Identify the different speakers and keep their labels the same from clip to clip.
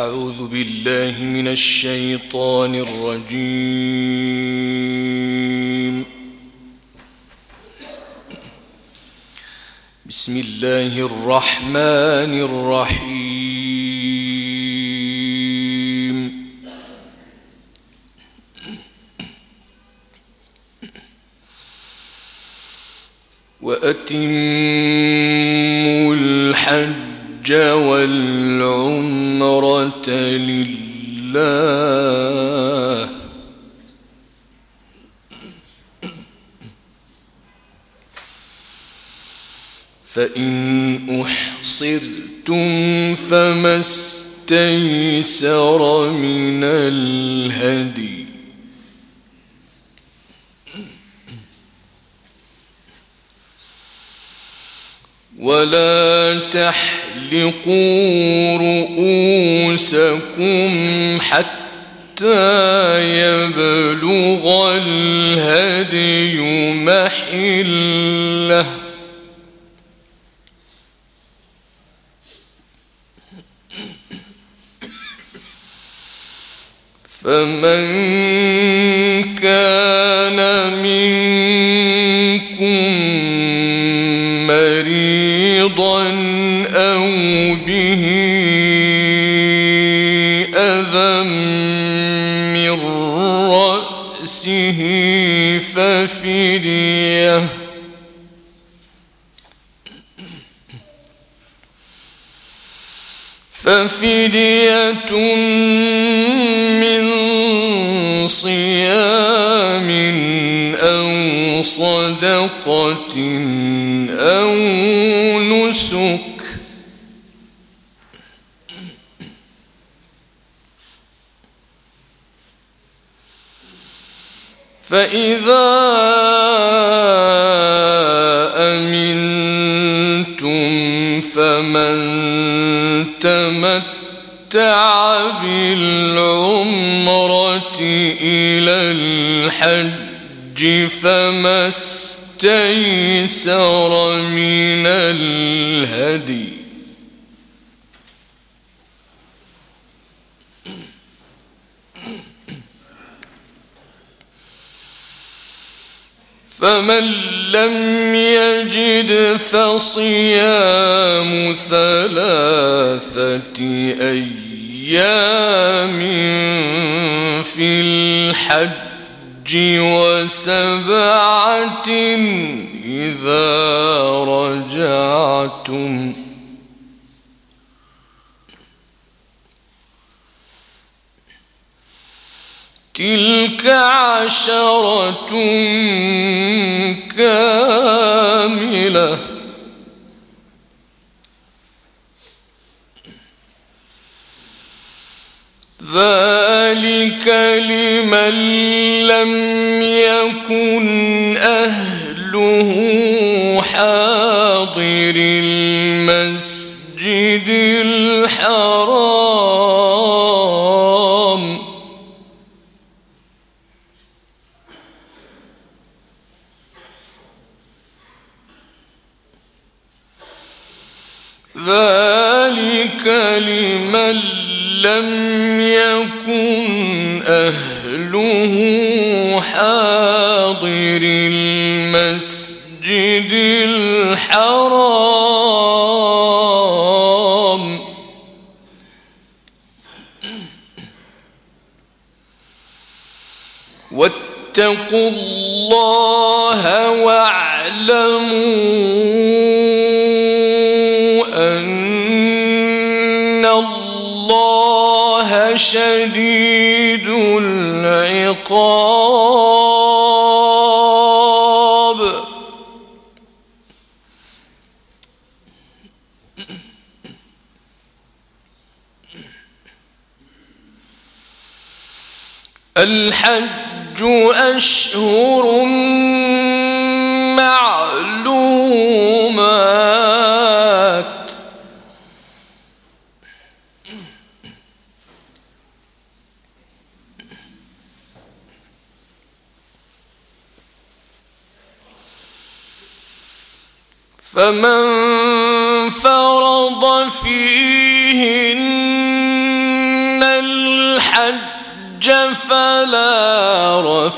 Speaker 1: أعوذ بالله من الشيطان الرجيم. بسم الله الرحمن الرحيم. وأتموا الحج فما استيسر من الهدي. ولا تحلقوا رؤوسكم حتى يبلغ الهدي محلة. فمن كان منكم مريضا أو به أذى من رأسه ففدية. ففدية صيام أو صدقة أو نسك فإذا أمنتم فمن تمتع الحج فما استيسر من الهدي. فمن لم يجد فصيام ثلاثة أيام في الحج وسبعة إذا رجعتم. تلك عشرة كاملة. ذلك لمن لم يكن أهله حاضر واتقوا الله واعلموا أن الله شديد العقاب. الحج أشهر معلومات. فمن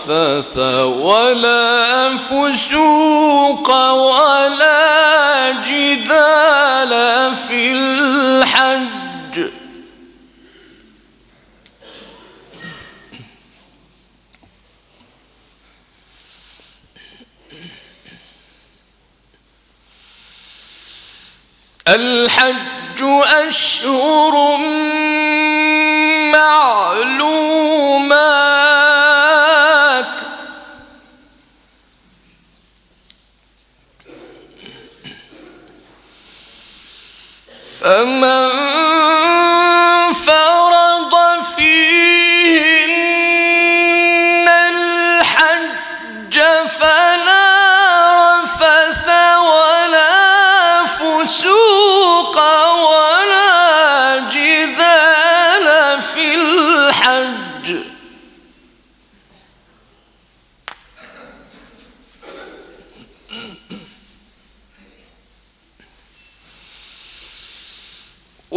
Speaker 1: عبث ولا فسوق ولا جدال في الحج. الحج أشهر فمن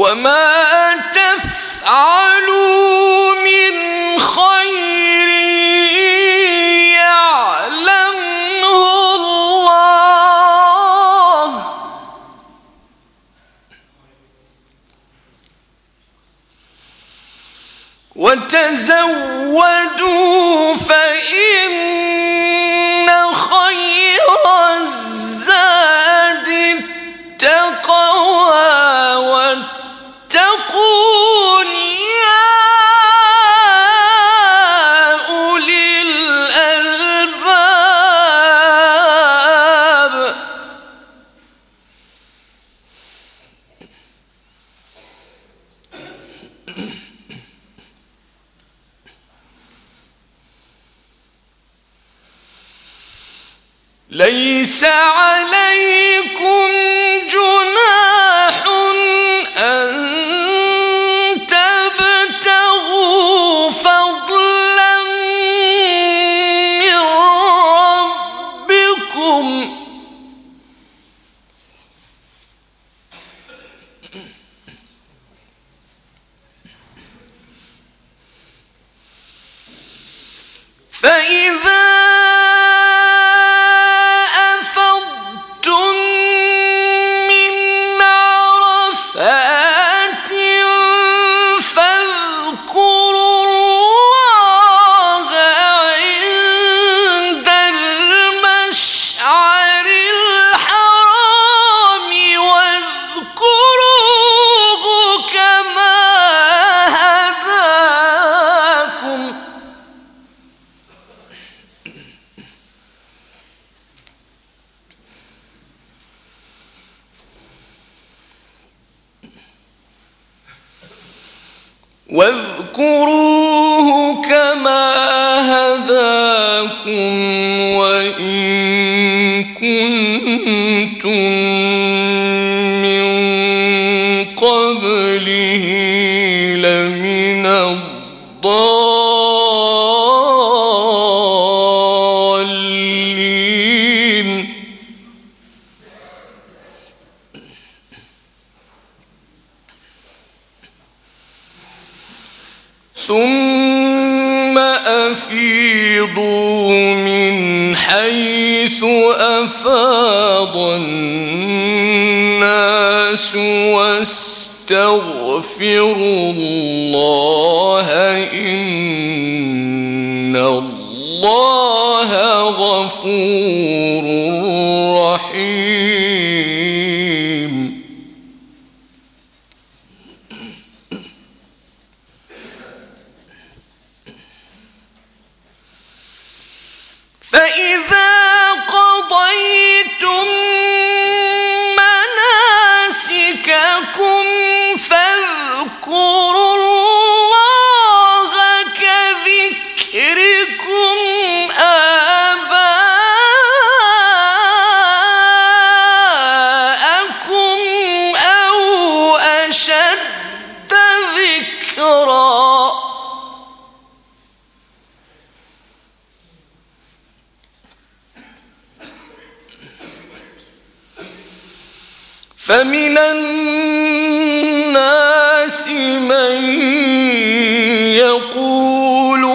Speaker 1: a ليس عليكم جناح شربوا من حيث أفاض الناس واستغفروا الله إن الله غفور من الناس من يقول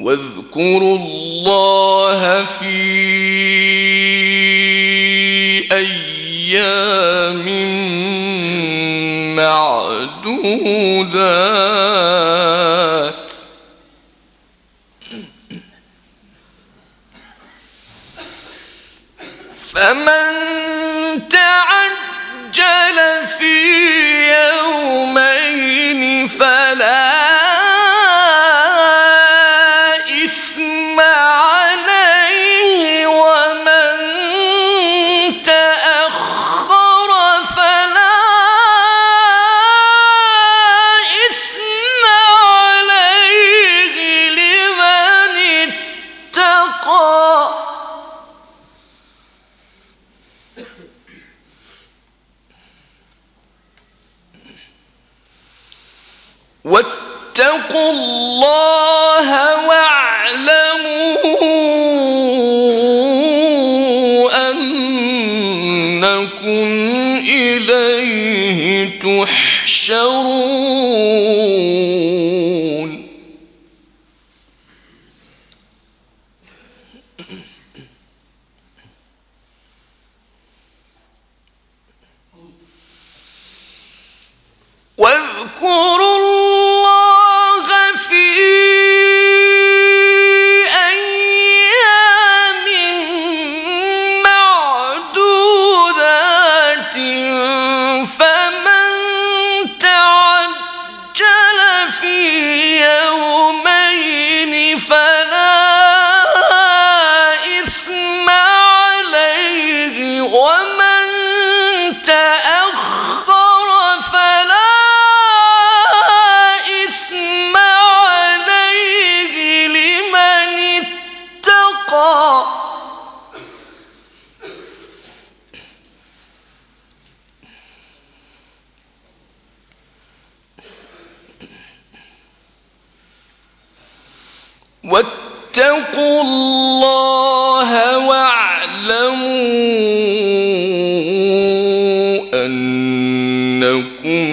Speaker 1: واذكروا الله في أيام معدودات شرور واتقوا الله واعلموا أنكم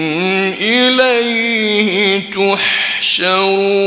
Speaker 1: إليه تحشرون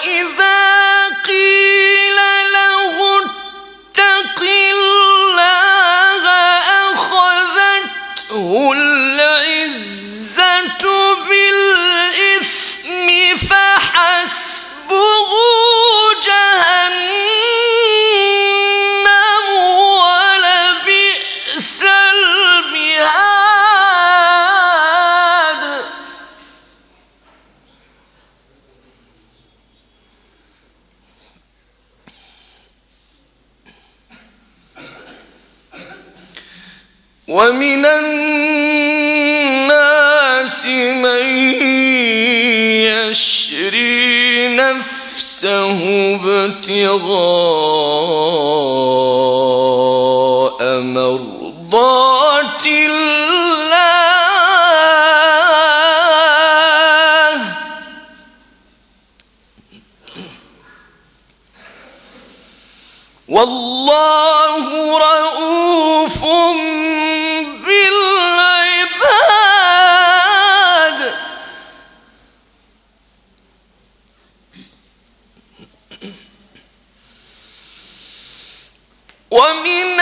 Speaker 1: وَإِذَا ومن الناس من يشري نفسه ابتغاء مرضات الله. والله ومن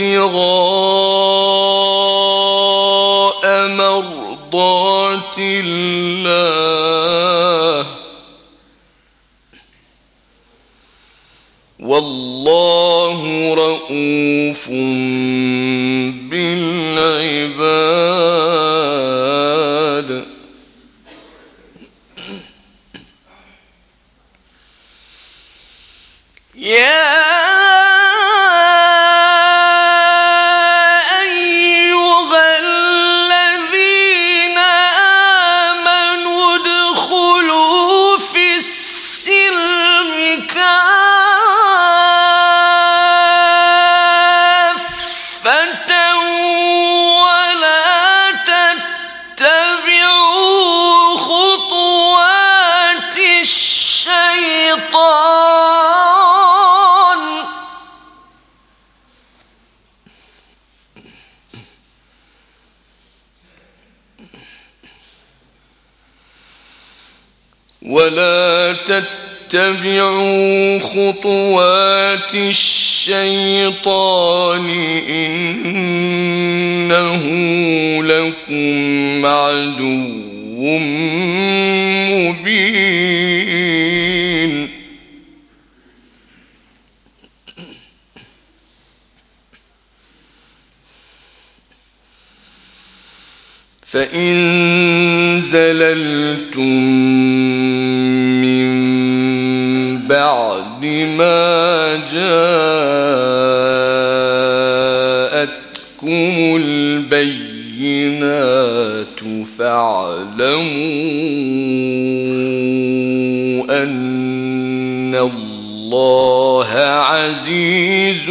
Speaker 1: ابتغاء مرضات الله. والله رؤوف مبين فإن زللتم من بعد ما جاءتكم البينات فاعلموا الله عزيز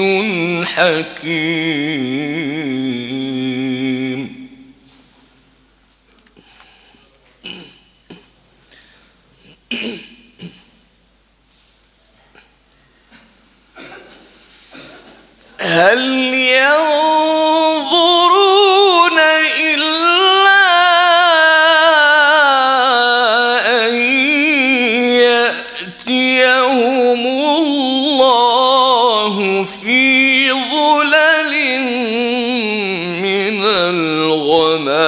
Speaker 1: حكيم. هل يوم ظلل من الغمام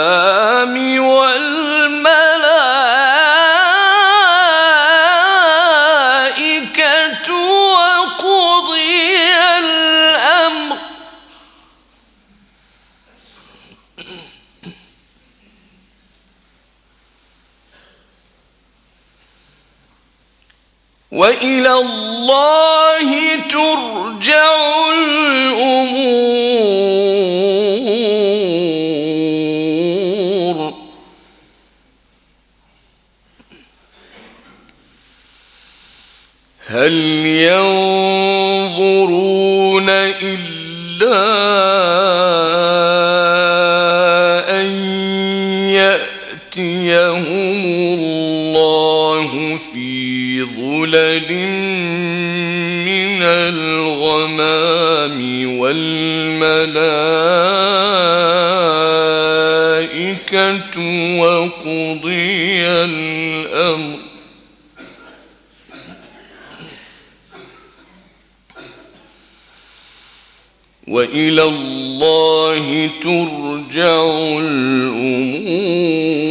Speaker 1: والملائكة وقضي الأمر وإلى الله والملائكة وقضي الأمر. وإلى الله ترجع الأمور.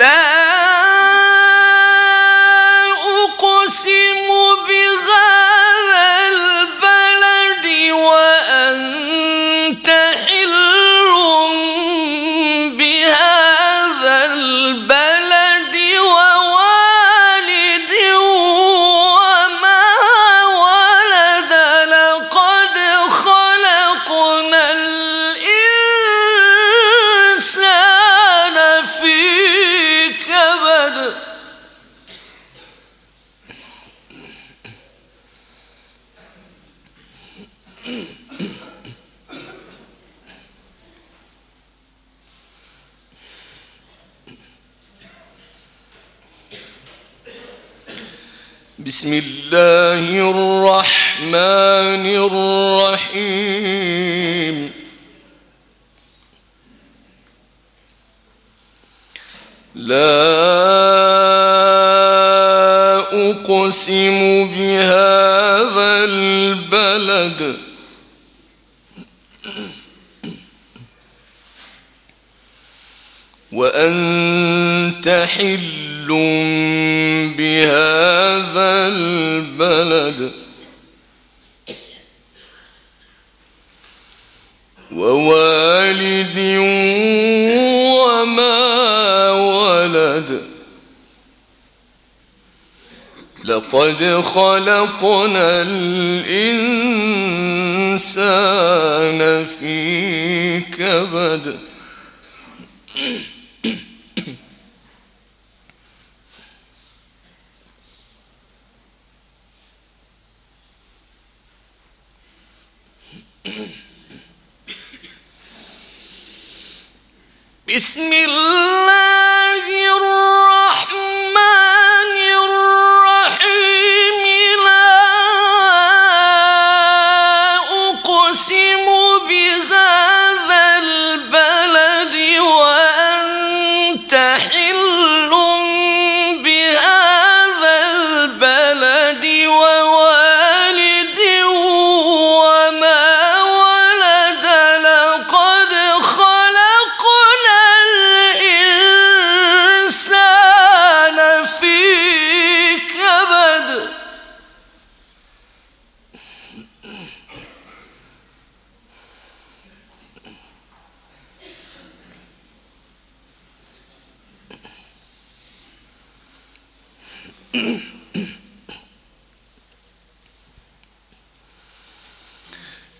Speaker 1: اللہ وأنت حل بهذا البلد ووالد وما ولد لقد خلقنا الإنسان في كبد بسم اللہ الرحمن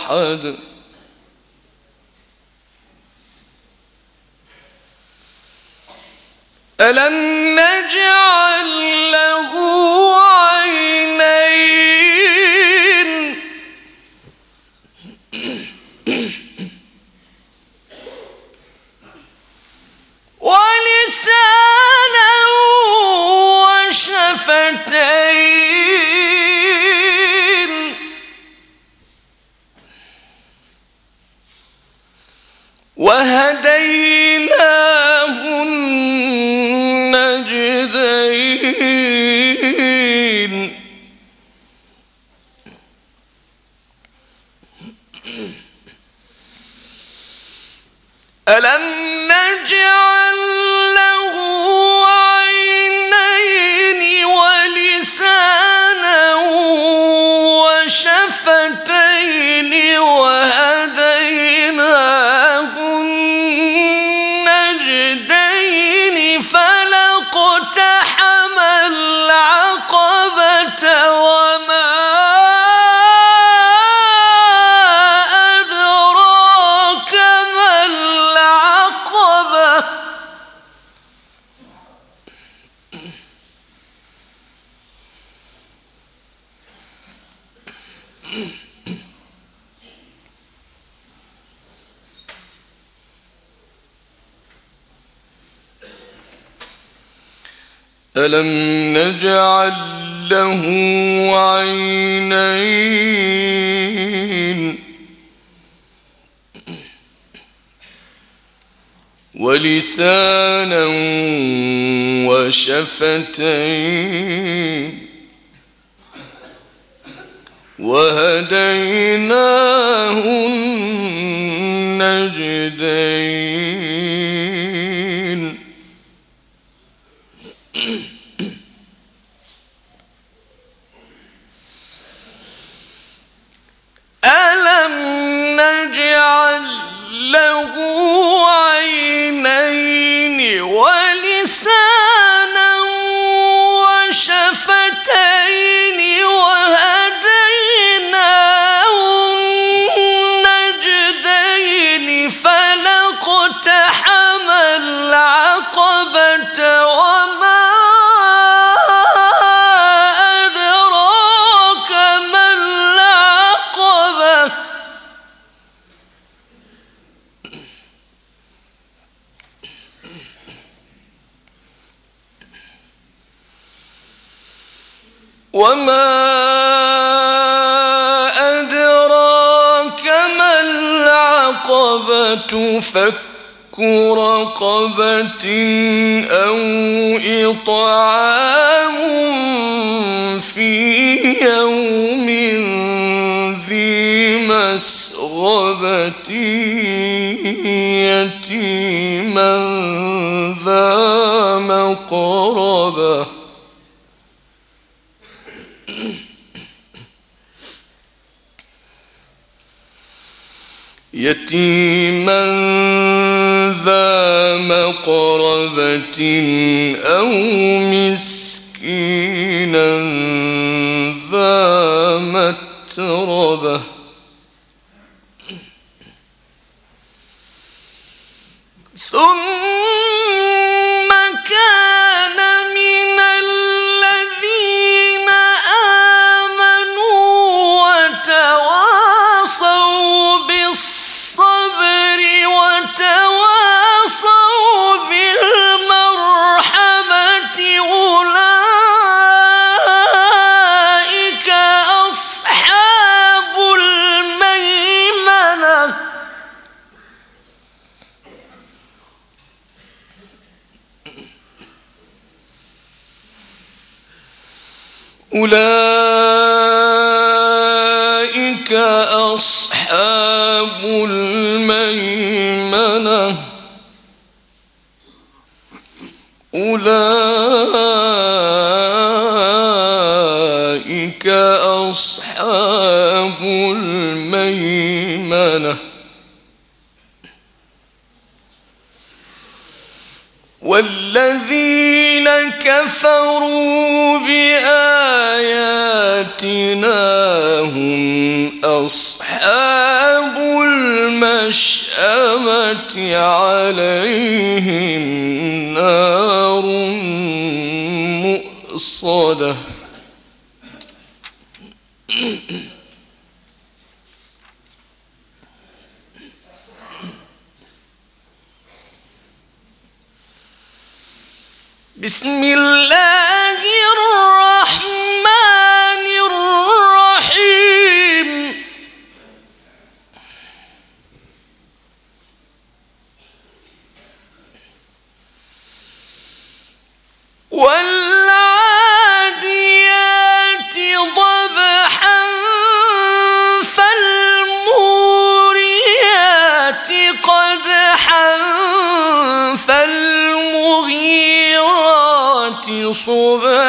Speaker 1: أحد. ألم نجعل له عينين؟ ولسانا وشفتين. وهديناه النجدين ألم نجعل له عينين ولسانا وشفتين وهديناه ألم نجعل له عينين ولسانا وشفتين وهديناه النجدين person. وما أدراك ما العقبة فك رقبة أو إطعام في يوم ذي مسغبة يتيما ذا مقربه يتيما ذا مقربة أو مسكينا ذا متربة. ثم أولئك أصحاب الميمنة. أولئك أصحاب الميمنة. والذين كفروا بآياتنا هم أصحاب المشأمة عليهم نار مؤصدة. بسم اللہ الرحمن الرحیم وَلَا فالمغيرات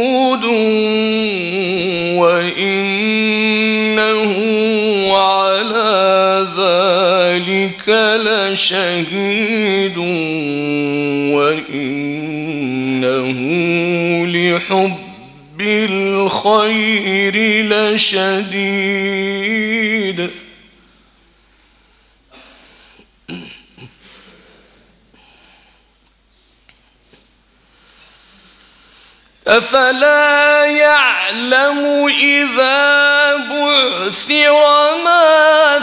Speaker 1: ذلك لشهيد وإنه لحب الخير لشديد. أفلا يعلم إذا بعثر ما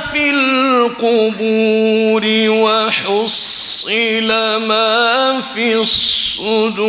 Speaker 1: القبور وحصل ما في الصدور.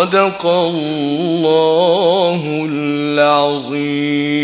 Speaker 1: صدق الله العظيم.